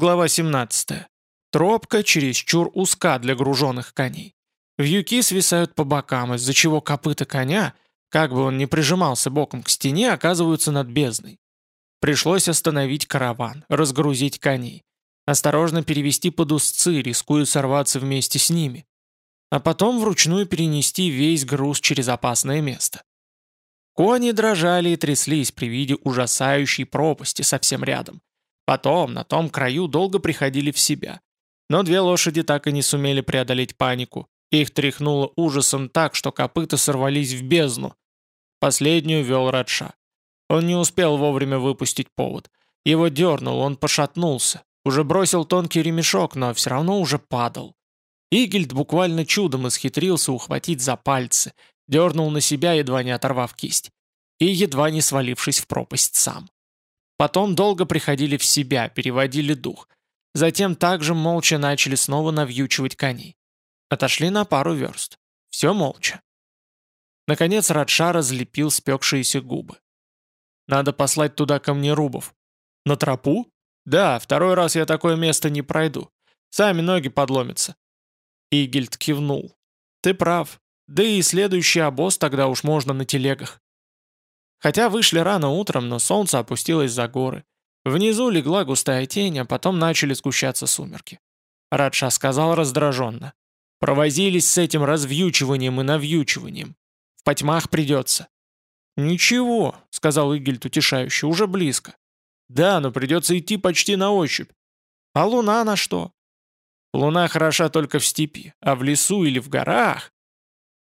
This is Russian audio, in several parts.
глава 17. Тропка чересчур узка для груженных коней. Вьюки свисают по бокам, из-за чего копыта коня, как бы он ни прижимался боком к стене, оказываются над бездной. Пришлось остановить караван, разгрузить коней. Осторожно перевести под узцы, рискуя сорваться вместе с ними. А потом вручную перенести весь груз через опасное место. Кони дрожали и тряслись при виде ужасающей пропасти совсем рядом. Потом, на том краю, долго приходили в себя. Но две лошади так и не сумели преодолеть панику. Их тряхнуло ужасом так, что копыта сорвались в бездну. Последнюю вел Радша. Он не успел вовремя выпустить повод. Его дернул, он пошатнулся. Уже бросил тонкий ремешок, но все равно уже падал. Игельд буквально чудом исхитрился ухватить за пальцы, дернул на себя, едва не оторвав кисть, и едва не свалившись в пропасть сам. Потом долго приходили в себя, переводили дух. Затем также молча начали снова навьючивать коней. Отошли на пару верст. Все молча. Наконец Радша разлепил спекшиеся губы. Надо послать туда камнерубов. На тропу? Да, второй раз я такое место не пройду. Сами ноги подломятся. Игельд кивнул. Ты прав. Да и следующий обоз тогда уж можно на телегах. Хотя вышли рано утром, но солнце опустилось за горы. Внизу легла густая тень, а потом начали сгущаться сумерки. Радша сказал раздраженно. Провозились с этим развьючиванием и навьючиванием. В потьмах придется. «Ничего», — сказал Игельд утешающе, — «уже близко». «Да, но придется идти почти на ощупь». «А луна на что?» «Луна хороша только в степи, а в лесу или в горах...»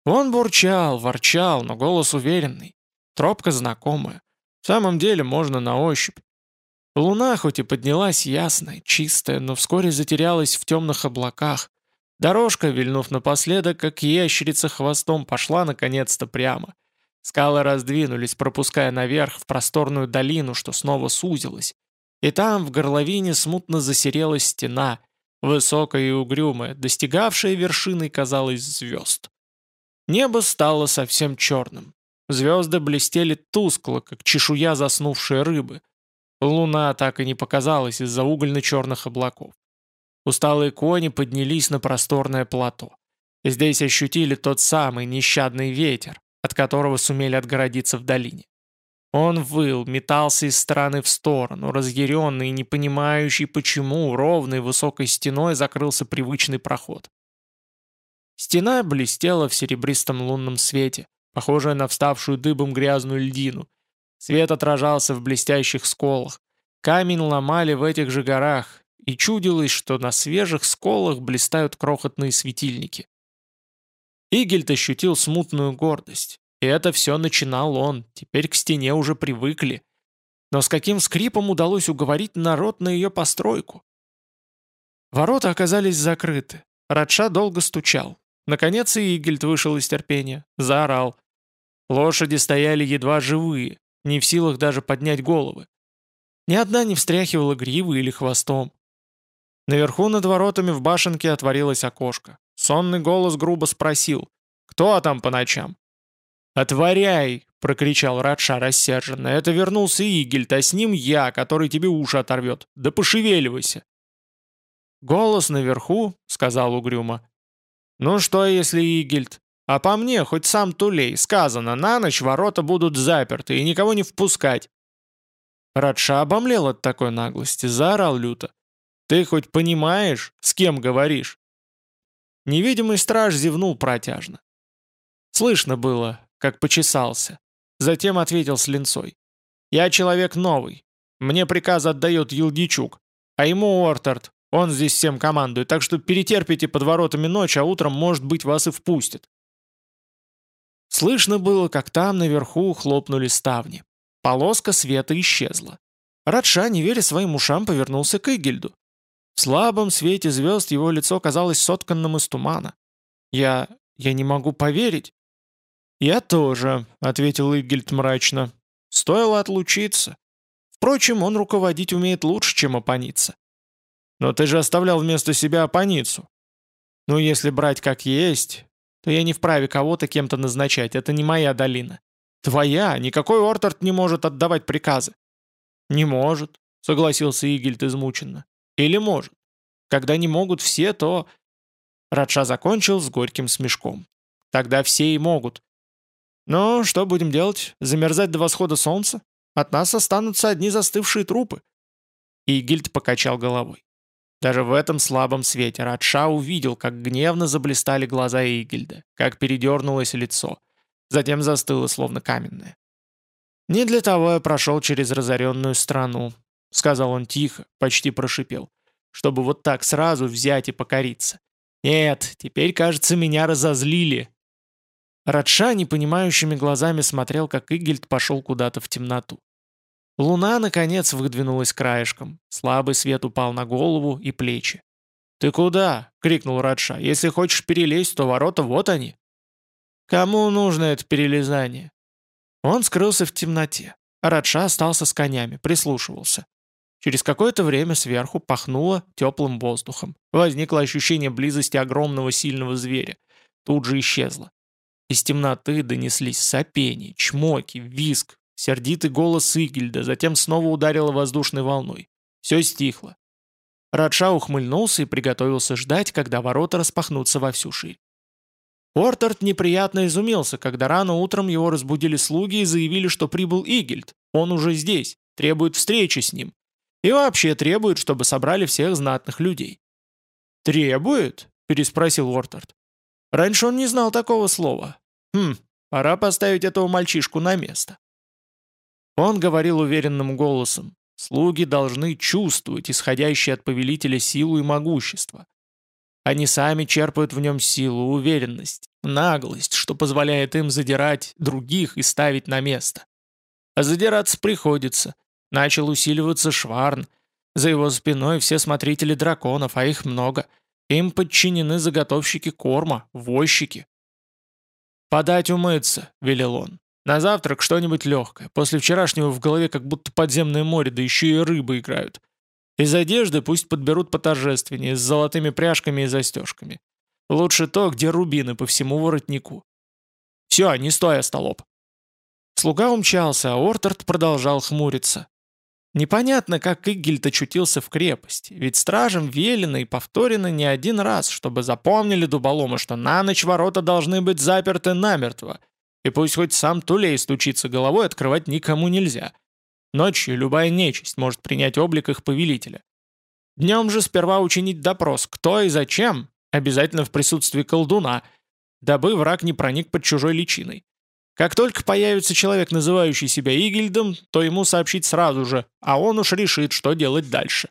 Он бурчал, ворчал, но голос уверенный. Тропка знакомая. В самом деле можно на ощупь. Луна хоть и поднялась ясная, чистая, но вскоре затерялась в темных облаках, Дорожка, вильнув напоследок, как ящерица хвостом, пошла наконец-то прямо. Скалы раздвинулись, пропуская наверх в просторную долину, что снова сузилась. И там, в горловине, смутно засерела стена, высокая и угрюмая, достигавшая вершины, казалось, звезд. Небо стало совсем черным. Звезды блестели тускло, как чешуя заснувшей рыбы. Луна так и не показалась из-за угольно-черных облаков. Усталые кони поднялись на просторное плато. Здесь ощутили тот самый нещадный ветер, от которого сумели отгородиться в долине. Он выл, метался из стороны в сторону, разъяренный и не понимающий, почему ровной высокой стеной закрылся привычный проход. Стена блестела в серебристом лунном свете, похожая на вставшую дыбом грязную льдину. Свет отражался в блестящих сколах. Камень ломали в этих же горах, и чудилось, что на свежих сколах блистают крохотные светильники. Игельд ощутил смутную гордость. И это все начинал он, теперь к стене уже привыкли. Но с каким скрипом удалось уговорить народ на ее постройку? Ворота оказались закрыты. Радша долго стучал. Наконец и Игельд вышел из терпения, заорал. Лошади стояли едва живые, не в силах даже поднять головы. Ни одна не встряхивала гривы или хвостом. Наверху над воротами в башенке отворилось окошко. Сонный голос грубо спросил, «Кто там по ночам?» «Отворяй!» — прокричал Радша рассерженно. «Это вернулся Игельд, а с ним я, который тебе уши оторвет. Да пошевеливайся!» «Голос наверху», — сказал угрюмо. «Ну что, если Игельд? А по мне, хоть сам Тулей, сказано, на ночь ворота будут заперты и никого не впускать». Радша обомлел от такой наглости, заорал люто. Ты хоть понимаешь, с кем говоришь?» Невидимый страж зевнул протяжно. Слышно было, как почесался. Затем ответил с линцой. «Я человек новый. Мне приказ отдает Юлдичук. А ему Ортард. Он здесь всем командует, так что перетерпите под воротами ночь, а утром, может быть, вас и впустят». Слышно было, как там наверху хлопнули ставни. Полоска света исчезла. Радша, не веря своим ушам, повернулся к Игельду. В слабом свете звезд его лицо казалось сотканным из тумана. «Я... я не могу поверить». «Я тоже», — ответил Игельд мрачно. «Стоило отлучиться. Впрочем, он руководить умеет лучше, чем опониться». «Но ты же оставлял вместо себя опоницу». «Ну, если брать как есть, то я не вправе кого-то кем-то назначать, это не моя долина. Твоя, никакой Ортард не может отдавать приказы». «Не может», — согласился Игельд измученно. Или может? Когда не могут все, то... Радша закончил с горьким смешком. Тогда все и могут. Ну, что будем делать? Замерзать до восхода солнца? От нас останутся одни застывшие трупы. Игильд покачал головой. Даже в этом слабом свете Радша увидел, как гневно заблистали глаза Игильда, как передернулось лицо. Затем застыло, словно каменное. «Не для того я прошел через разоренную страну», — сказал он тихо, почти прошипел, «чтобы вот так сразу взять и покориться. Нет, теперь, кажется, меня разозлили». Радша непонимающими глазами смотрел, как Игельд пошел куда-то в темноту. Луна, наконец, выдвинулась краешком. Слабый свет упал на голову и плечи. «Ты куда?» — крикнул Радша. «Если хочешь перелезть, то ворота вот они». «Кому нужно это перелезание?» Он скрылся в темноте. Радша остался с конями, прислушивался. Через какое-то время сверху пахнуло теплым воздухом. Возникло ощущение близости огромного сильного зверя. Тут же исчезло. Из темноты донеслись сопения, чмоки, виск, Сердитый голос Игельда, затем снова ударило воздушной волной. Все стихло. Радша ухмыльнулся и приготовился ждать, когда ворота распахнутся во всю ширь. Ортард неприятно изумился, когда рано утром его разбудили слуги и заявили, что прибыл Игельд. Он уже здесь, требует встречи с ним. И вообще требует, чтобы собрали всех знатных людей. «Требует?» – переспросил Ортард. Раньше он не знал такого слова. Хм, пора поставить этого мальчишку на место. Он говорил уверенным голосом. Слуги должны чувствовать исходящее от повелителя силу и могущество. Они сами черпают в нем силу, уверенность, наглость, что позволяет им задирать других и ставить на место. А задираться приходится. Начал усиливаться Шварн. За его спиной все смотрители драконов, а их много. Им подчинены заготовщики корма, возчики. «Подать умыться», — велел он. На завтрак что-нибудь легкое. После вчерашнего в голове как будто подземное море, да еще и рыбы играют. Из одежды пусть подберут поторжественнее, с золотыми пряжками и застежками. Лучше то, где рубины по всему воротнику. Все, не стой, остолоп. Слуга умчался, а Ортард продолжал хмуриться. Непонятно, как Игельд очутился в крепости, ведь стражам велено и повторено не один раз, чтобы запомнили дуболомы, что на ночь ворота должны быть заперты намертво — и пусть хоть сам Тулей стучится головой, открывать никому нельзя. Ночью любая нечисть может принять облик их повелителя. Днем же сперва учинить допрос, кто и зачем, обязательно в присутствии колдуна, дабы враг не проник под чужой личиной. Как только появится человек, называющий себя Игильдом, то ему сообщить сразу же, а он уж решит, что делать дальше.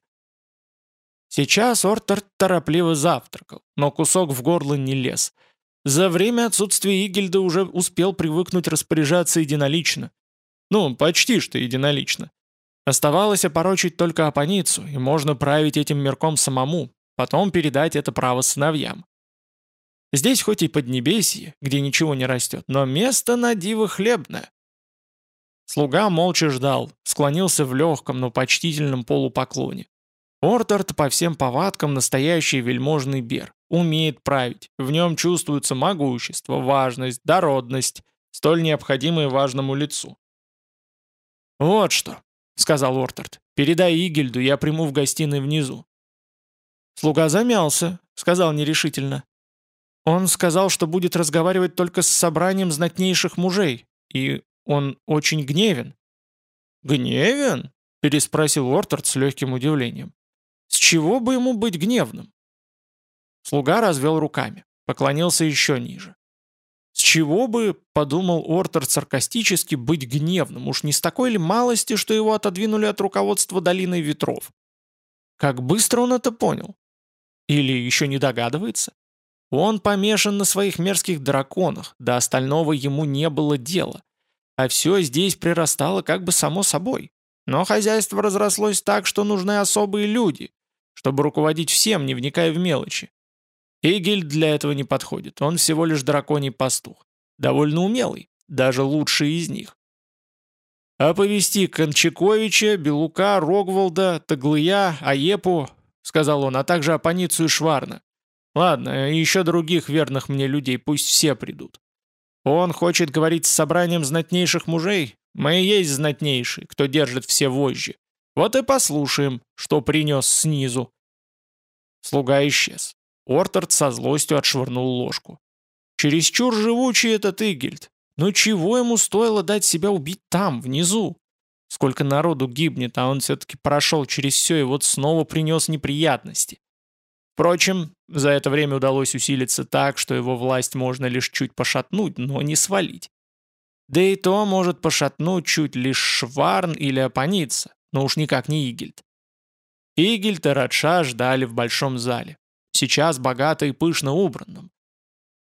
Сейчас Ортер торопливо завтракал, но кусок в горло не лез – за время отсутствия Игельда уже успел привыкнуть распоряжаться единолично. Ну, почти что единолично. Оставалось опорочить только Апаницу, и можно править этим мирком самому, потом передать это право сыновьям. Здесь хоть и поднебесье, где ничего не растет, но место на диво хлебное. Слуга молча ждал, склонился в легком, но почтительном полупоклоне. Ортард по всем повадкам настоящий вельможный бер, умеет править, в нем чувствуется могущество, важность, дородность, столь необходимые важному лицу. «Вот что», — сказал Ортард, — «передай Игельду, я приму в гостиной внизу». Слуга замялся, сказал нерешительно. Он сказал, что будет разговаривать только с собранием знатнейших мужей, и он очень гневен. «Гневен?» — переспросил Ортард с легким удивлением. С чего бы ему быть гневным? Слуга развел руками, поклонился еще ниже. С чего бы, подумал Ортер саркастически, быть гневным, уж не с такой ли малости, что его отодвинули от руководства долиной ветров? Как быстро он это понял? Или еще не догадывается? Он помешан на своих мерзких драконах, до остального ему не было дела. А все здесь прирастало как бы само собой. Но хозяйство разрослось так, что нужны особые люди, чтобы руководить всем, не вникая в мелочи. Игель для этого не подходит, он всего лишь драконий пастух. Довольно умелый, даже лучший из них. «Оповести Кончаковича, Белука, Рогволда, Таглыя, Аепу», — сказал он, «а также Апаницу и Шварна. Ладно, и еще других верных мне людей, пусть все придут. Он хочет говорить с собранием знатнейших мужей? Мы и есть знатнейшие, кто держит все вожжи. Вот и послушаем, что принес снизу». Слуга исчез. Ортард со злостью отшвырнул ложку. Чересчур живучий этот Игельд. Ну чего ему стоило дать себя убить там, внизу? Сколько народу гибнет, а он все-таки прошел через все и вот снова принес неприятности. Впрочем, за это время удалось усилиться так, что его власть можно лишь чуть пошатнуть, но не свалить. Да и то может пошатнуть чуть лишь Шварн или Апаница, но уж никак не Игельд. Игельд и Радша ждали в большом зале, сейчас богато и пышно убранном.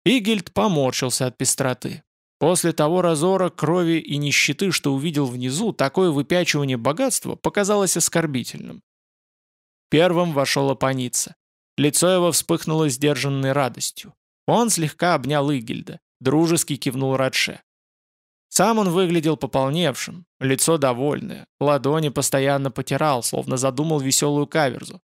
Игельд поморщился от пестроты. После того разора крови и нищеты, что увидел внизу, такое выпячивание богатства показалось оскорбительным. Первым вошел Апаница. Лицо его вспыхнуло сдержанной радостью. Он слегка обнял Игельда, дружески кивнул Радше. Сам он выглядел пополневшим, лицо довольное, ладони постоянно потирал, словно задумал веселую каверзу.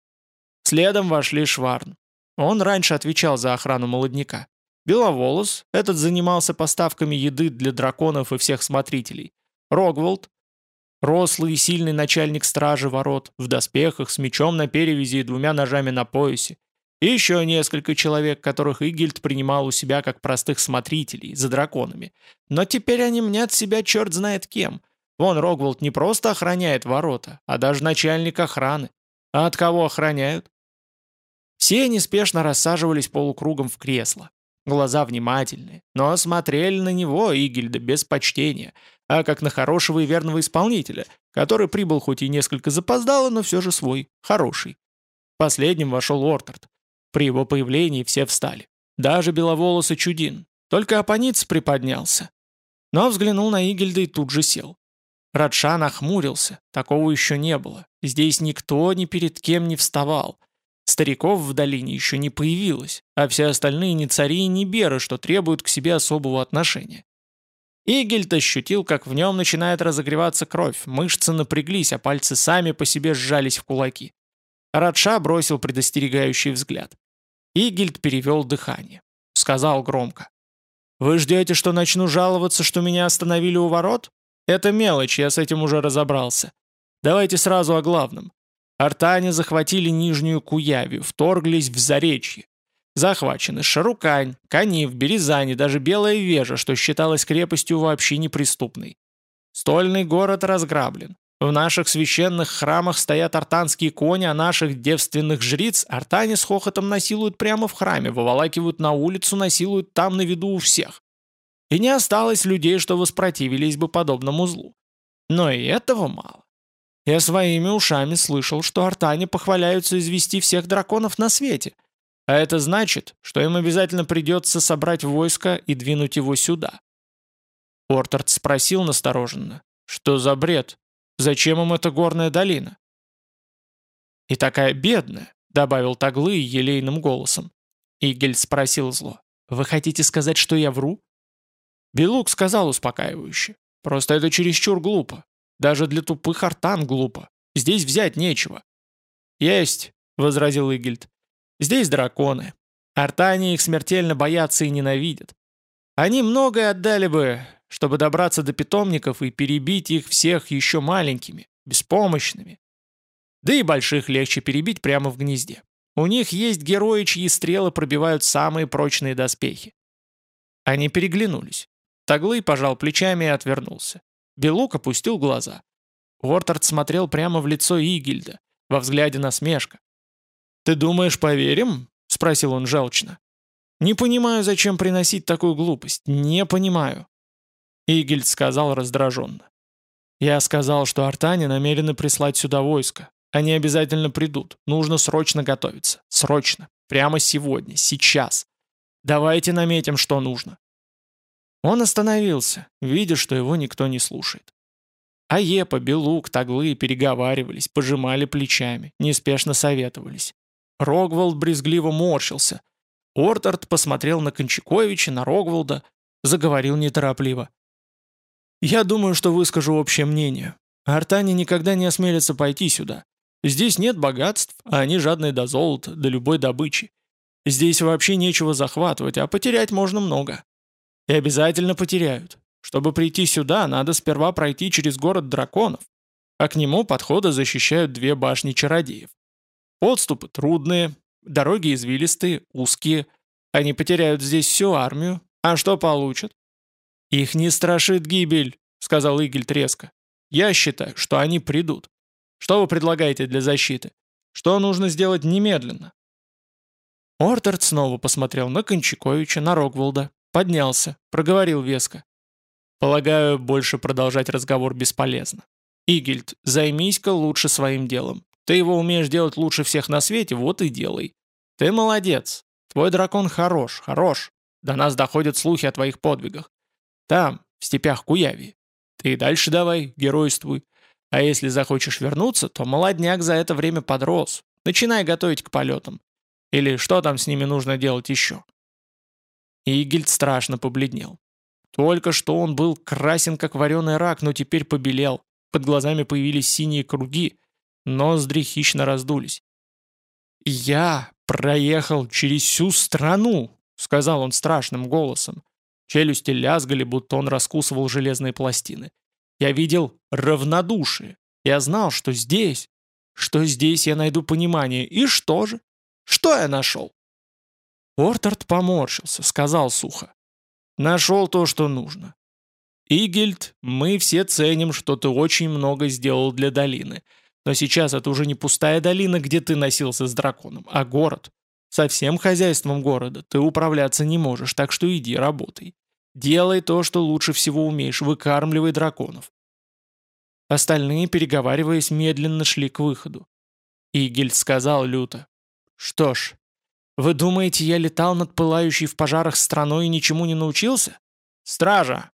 Следом вошли Шварн. Он раньше отвечал за охрану молодняка. Беловолос, этот занимался поставками еды для драконов и всех смотрителей. Рогволд, рослый и сильный начальник стражи ворот, в доспехах, с мечом на перевязи и двумя ножами на поясе. И еще несколько человек, которых Игельд принимал у себя как простых смотрителей, за драконами. Но теперь они мнят себя черт знает кем. Вон Рогволд не просто охраняет ворота, а даже начальник охраны. А от кого охраняют? Все неспешно рассаживались полукругом в кресло. Глаза внимательные, но смотрели на него, Игельда, без почтения, а как на хорошего и верного исполнителя, который прибыл хоть и несколько запоздало, но все же свой, хороший. Последним вошел Ортард. При его появлении все встали. Даже беловолосый Чудин. Только Апаниц приподнялся. Но взглянул на Игельда и тут же сел. Радша нахмурился, такого еще не было. Здесь никто ни перед кем не вставал. Стариков в долине еще не появилось, а все остальные не цари и не беры, что требуют к себе особого отношения. Игельт ощутил, как в нем начинает разогреваться кровь, мышцы напряглись, а пальцы сами по себе сжались в кулаки. Радша бросил предостерегающий взгляд. Игельд перевел дыхание. Сказал громко. «Вы ждете, что начну жаловаться, что меня остановили у ворот? Это мелочь, я с этим уже разобрался. Давайте сразу о главном. Артане захватили Нижнюю Куявию, вторглись в Заречье. Захвачены Шарукань, Канив, Березани, даже Белая Вежа, что считалось крепостью вообще неприступной. Стольный город разграблен. В наших священных храмах стоят артанские кони, а наших девственных жриц артане с хохотом насилуют прямо в храме, выволакивают на улицу, насилуют там на виду у всех. И не осталось людей, что воспротивились бы подобному злу. Но и этого мало. Я своими ушами слышал, что артане похваляются извести всех драконов на свете. А это значит, что им обязательно придется собрать войско и двинуть его сюда. Портард спросил настороженно, что за бред, Зачем им эта горная долина?» «И такая бедная», — добавил Таглы елейным голосом. Игель спросил зло. «Вы хотите сказать, что я вру?» Белук сказал успокаивающе. «Просто это чересчур глупо. Даже для тупых артан глупо. Здесь взять нечего». «Есть», — возразил Игельд. «Здесь драконы. Артане их смертельно боятся и ненавидят. Они многое отдали бы, чтобы добраться до питомников и перебить их всех еще маленькими, беспомощными. Да и больших легче перебить прямо в гнезде. У них есть герои, чьи стрелы пробивают самые прочные доспехи. Они переглянулись. Таглый пожал плечами и отвернулся. Белук опустил глаза. Уортард смотрел прямо в лицо Игильда, во взгляде насмешка. «Ты думаешь, поверим?» — спросил он желчно. «Не понимаю, зачем приносить такую глупость. Не понимаю. Игельд сказал раздраженно. «Я сказал, что артане намерены прислать сюда войско. Они обязательно придут. Нужно срочно готовиться. Срочно. Прямо сегодня. Сейчас. Давайте наметим, что нужно». Он остановился, видя, что его никто не слушает. А Епа, Белук, Таглы переговаривались, пожимали плечами, неспешно советовались. Рогволд брезгливо морщился. Ортард посмотрел на Кончаковича, на Рогволда, заговорил неторопливо. Я думаю, что выскажу общее мнение. Артане никогда не осмелятся пойти сюда. Здесь нет богатств, а они жадные до золота, до любой добычи. Здесь вообще нечего захватывать, а потерять можно много. И обязательно потеряют. Чтобы прийти сюда, надо сперва пройти через город драконов. а к нему подхода защищают две башни чародеев. Подступы трудные, дороги извилистые, узкие. Они потеряют здесь всю армию, а что получат? «Их не страшит гибель», — сказал Игель треско. «Я считаю, что они придут. Что вы предлагаете для защиты? Что нужно сделать немедленно?» Ортард снова посмотрел на Кончаковича, на Рогволда, поднялся, проговорил веско. «Полагаю, больше продолжать разговор бесполезно. Игельд, займись-ка лучше своим делом. Ты его умеешь делать лучше всех на свете, вот и делай. Ты молодец. Твой дракон хорош, хорош. До нас доходят слухи о твоих подвигах. Там, в степях Куяви. Ты и дальше давай, геройствуй. А если захочешь вернуться, то молодняк за это время подрос. Начинай готовить к полетам. Или что там с ними нужно делать еще?» Игельд страшно побледнел. Только что он был красен, как вареный рак, но теперь побелел. Под глазами появились синие круги, ноздри хищно раздулись. «Я проехал через всю страну», — сказал он страшным голосом. Челюсти лязгали, будто он раскусывал железные пластины. Я видел равнодушие. Я знал, что здесь, что здесь я найду понимание. И что же? Что я нашел? Ортард поморщился, сказал сухо. Нашел то, что нужно. Игельд, мы все ценим, что ты очень много сделал для долины. Но сейчас это уже не пустая долина, где ты носился с драконом, а город. Со всем хозяйством города ты управляться не можешь, так что иди работай. Делай то, что лучше всего умеешь, выкармливай драконов. Остальные, переговариваясь, медленно шли к выходу. Игельд сказал люто. «Что ж, вы думаете, я летал над пылающей в пожарах страной и ничему не научился? Стража!»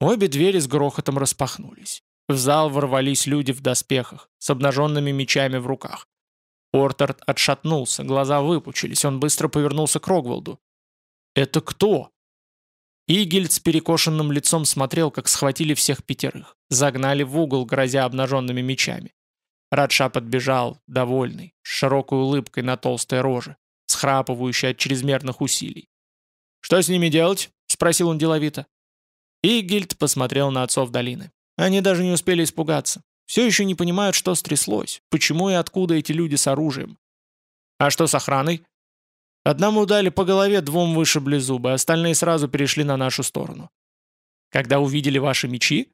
Обе двери с грохотом распахнулись. В зал ворвались люди в доспехах, с обнаженными мечами в руках. Портард отшатнулся, глаза выпучились, он быстро повернулся к Рогволду. «Это кто?» Игельд с перекошенным лицом смотрел, как схватили всех пятерых. Загнали в угол, грозя обнаженными мечами. Радша подбежал, довольный, с широкой улыбкой на толстой роже, схрапывающей от чрезмерных усилий. «Что с ними делать?» — спросил он деловито. Игельд посмотрел на отцов долины. Они даже не успели испугаться. Все еще не понимают, что стряслось, почему и откуда эти люди с оружием. «А что с охраной?» Одному дали по голове, двум вышибли зубы, остальные сразу перешли на нашу сторону. Когда увидели ваши мечи?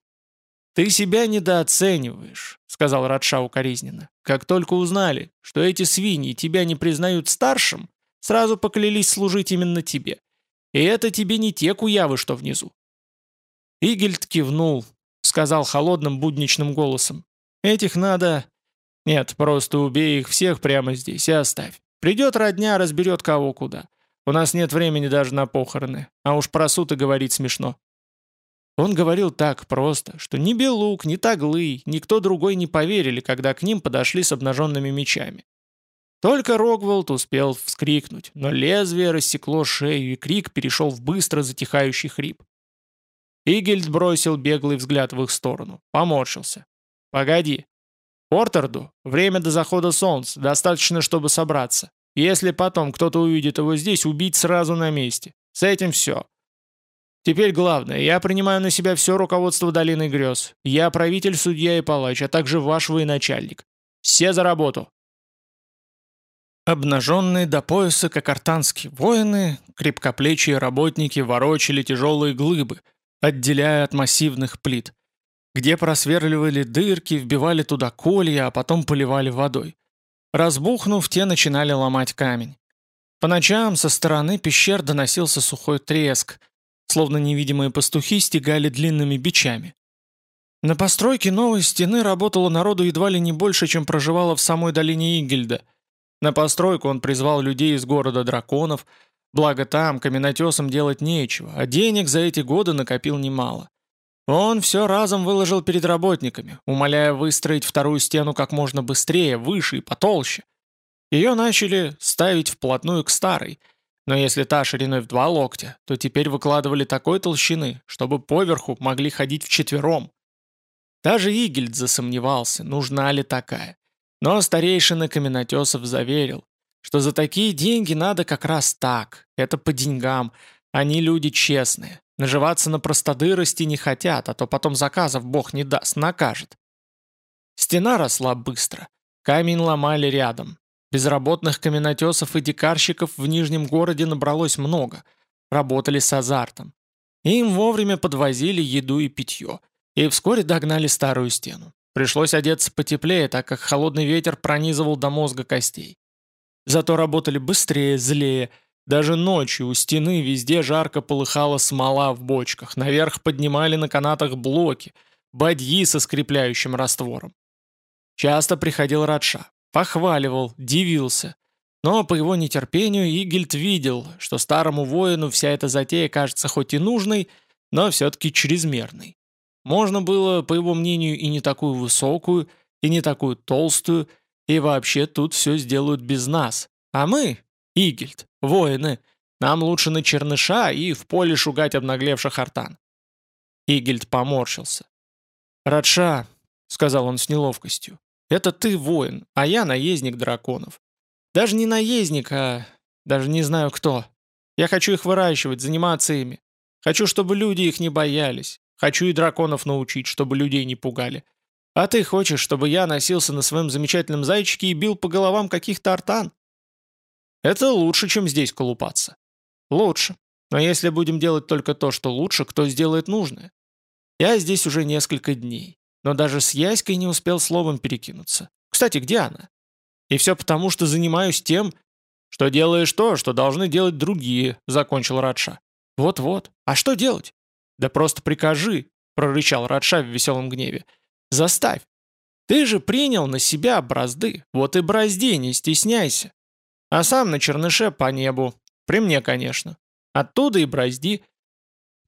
Ты себя недооцениваешь, сказал Радша укоризненно. Как только узнали, что эти свиньи тебя не признают старшим, сразу поклялись служить именно тебе. И это тебе не те куявы, что внизу. Игельд кивнул, сказал холодным будничным голосом. Этих надо... Нет, просто убей их всех прямо здесь и оставь. Придет родня, разберет кого куда. У нас нет времени даже на похороны, а уж про суд и говорить смешно». Он говорил так просто, что ни Белук, ни Таглы, никто другой не поверили, когда к ним подошли с обнаженными мечами. Только Рогволд успел вскрикнуть, но лезвие рассекло шею, и крик перешел в быстро затихающий хрип. Игельд бросил беглый взгляд в их сторону, поморщился. «Погоди, Портерду время до захода солнца, достаточно, чтобы собраться. Если потом кто-то увидит его здесь, убить сразу на месте. С этим все. Теперь главное, я принимаю на себя все руководство Долины Грез. Я правитель, судья и палач, а также ваш военачальник. Все за работу!» Обнаженные до пояса кокартанские воины, крепкоплечие работники ворочали тяжелые глыбы, отделяя от массивных плит где просверливали дырки, вбивали туда колья, а потом поливали водой. Разбухнув, те начинали ломать камень. По ночам со стороны пещер доносился сухой треск, словно невидимые пастухи стегали длинными бичами. На постройке новой стены работало народу едва ли не больше, чем проживало в самой долине Игельда. На постройку он призвал людей из города драконов, благо там каменотесам делать нечего, а денег за эти годы накопил немало. Он все разом выложил перед работниками, умоляя выстроить вторую стену как можно быстрее, выше и потолще. Ее начали ставить вплотную к старой, но если та шириной в два локтя, то теперь выкладывали такой толщины, чтобы поверху могли ходить вчетвером. Даже Игельд засомневался, нужна ли такая. Но старейшина каменотесов заверил, что за такие деньги надо как раз так, это по деньгам, они люди честные. Наживаться на простодырости не хотят, а то потом заказов бог не даст, накажет. Стена росла быстро. Камень ломали рядом. Безработных каменотесов и дикарщиков в Нижнем городе набралось много. Работали с азартом. Им вовремя подвозили еду и питье. И вскоре догнали старую стену. Пришлось одеться потеплее, так как холодный ветер пронизывал до мозга костей. Зато работали быстрее, злее. Даже ночью у стены везде жарко полыхала смола в бочках. Наверх поднимали на канатах блоки, бадьи со скрепляющим раствором. Часто приходил Радша, похваливал, дивился. Но по его нетерпению Игельд видел, что старому воину вся эта затея кажется хоть и нужной, но все-таки чрезмерной. Можно было, по его мнению, и не такую высокую, и не такую толстую, и вообще тут все сделают без нас. А мы, Игельд, воины, нам лучше на черныша и в поле шугать обнаглевших артан. Игельд поморщился. «Радша», — сказал он с неловкостью, — «это ты воин, а я наездник драконов. Даже не наездник, а даже не знаю кто. Я хочу их выращивать, заниматься ими. Хочу, чтобы люди их не боялись. Хочу и драконов научить, чтобы людей не пугали. А ты хочешь, чтобы я носился на своем замечательном зайчике и бил по головам каких-то артан? Это лучше, чем здесь колупаться. Лучше. Но если будем делать только то, что лучше, кто сделает нужное? Я здесь уже несколько дней, но даже с Яськой не успел словом перекинуться. Кстати, где она? И все потому, что занимаюсь тем, что делаешь то, что должны делать другие, закончил Радша. Вот-вот. А что делать? «Да просто прикажи», — прорычал Радша в веселом гневе. «Заставь. Ты же принял на себя бразды, вот и бразди, не стесняйся. А сам на черныше по небу. При мне, конечно. Оттуда и бразди.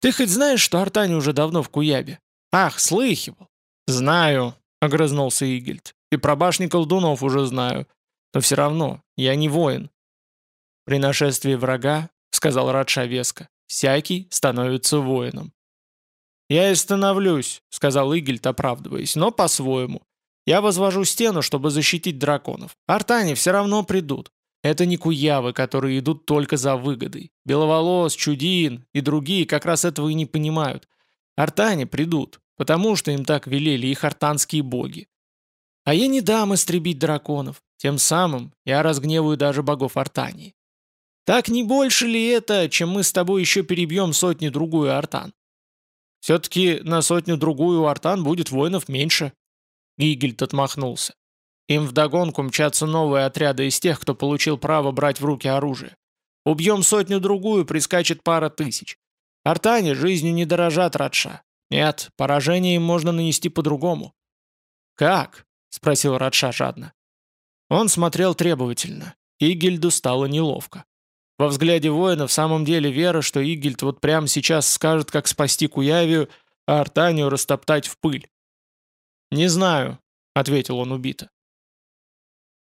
Ты хоть знаешь, что Артани уже давно в Куябе? Ах, слыхивал. Знаю, огрызнулся Игельд. И про башни колдунов уже знаю. Но все равно, я не воин. При нашествии врага, сказал Радша веско, всякий становится воином. «Я и становлюсь», — сказал Игельт, оправдываясь, — «но по-своему. Я возвожу стену, чтобы защитить драконов. Артане все равно придут. Это не куявы, которые идут только за выгодой. Беловолос, Чудин и другие как раз этого и не понимают. Артане придут, потому что им так велели их артанские боги. А я не дам истребить драконов. Тем самым я разгневаю даже богов Артании. Так не больше ли это, чем мы с тобой еще перебьем сотни-другую артан? Все-таки на сотню-другую артан будет воинов меньше». Гигельт отмахнулся. «Им вдогонку мчатся новые отряды из тех, кто получил право брать в руки оружие. Убьем сотню-другую, прискачет пара тысяч. Артане жизнью не дорожат, Радша. Нет, поражение им можно нанести по-другому». «Как?» — спросил Радша жадно. Он смотрел требовательно. Игельду стало неловко. Во взгляде воина в самом деле вера, что Игельд вот прямо сейчас скажет, как спасти Куявию, а Артанию растоптать в пыль. «Не знаю», — ответил он убито.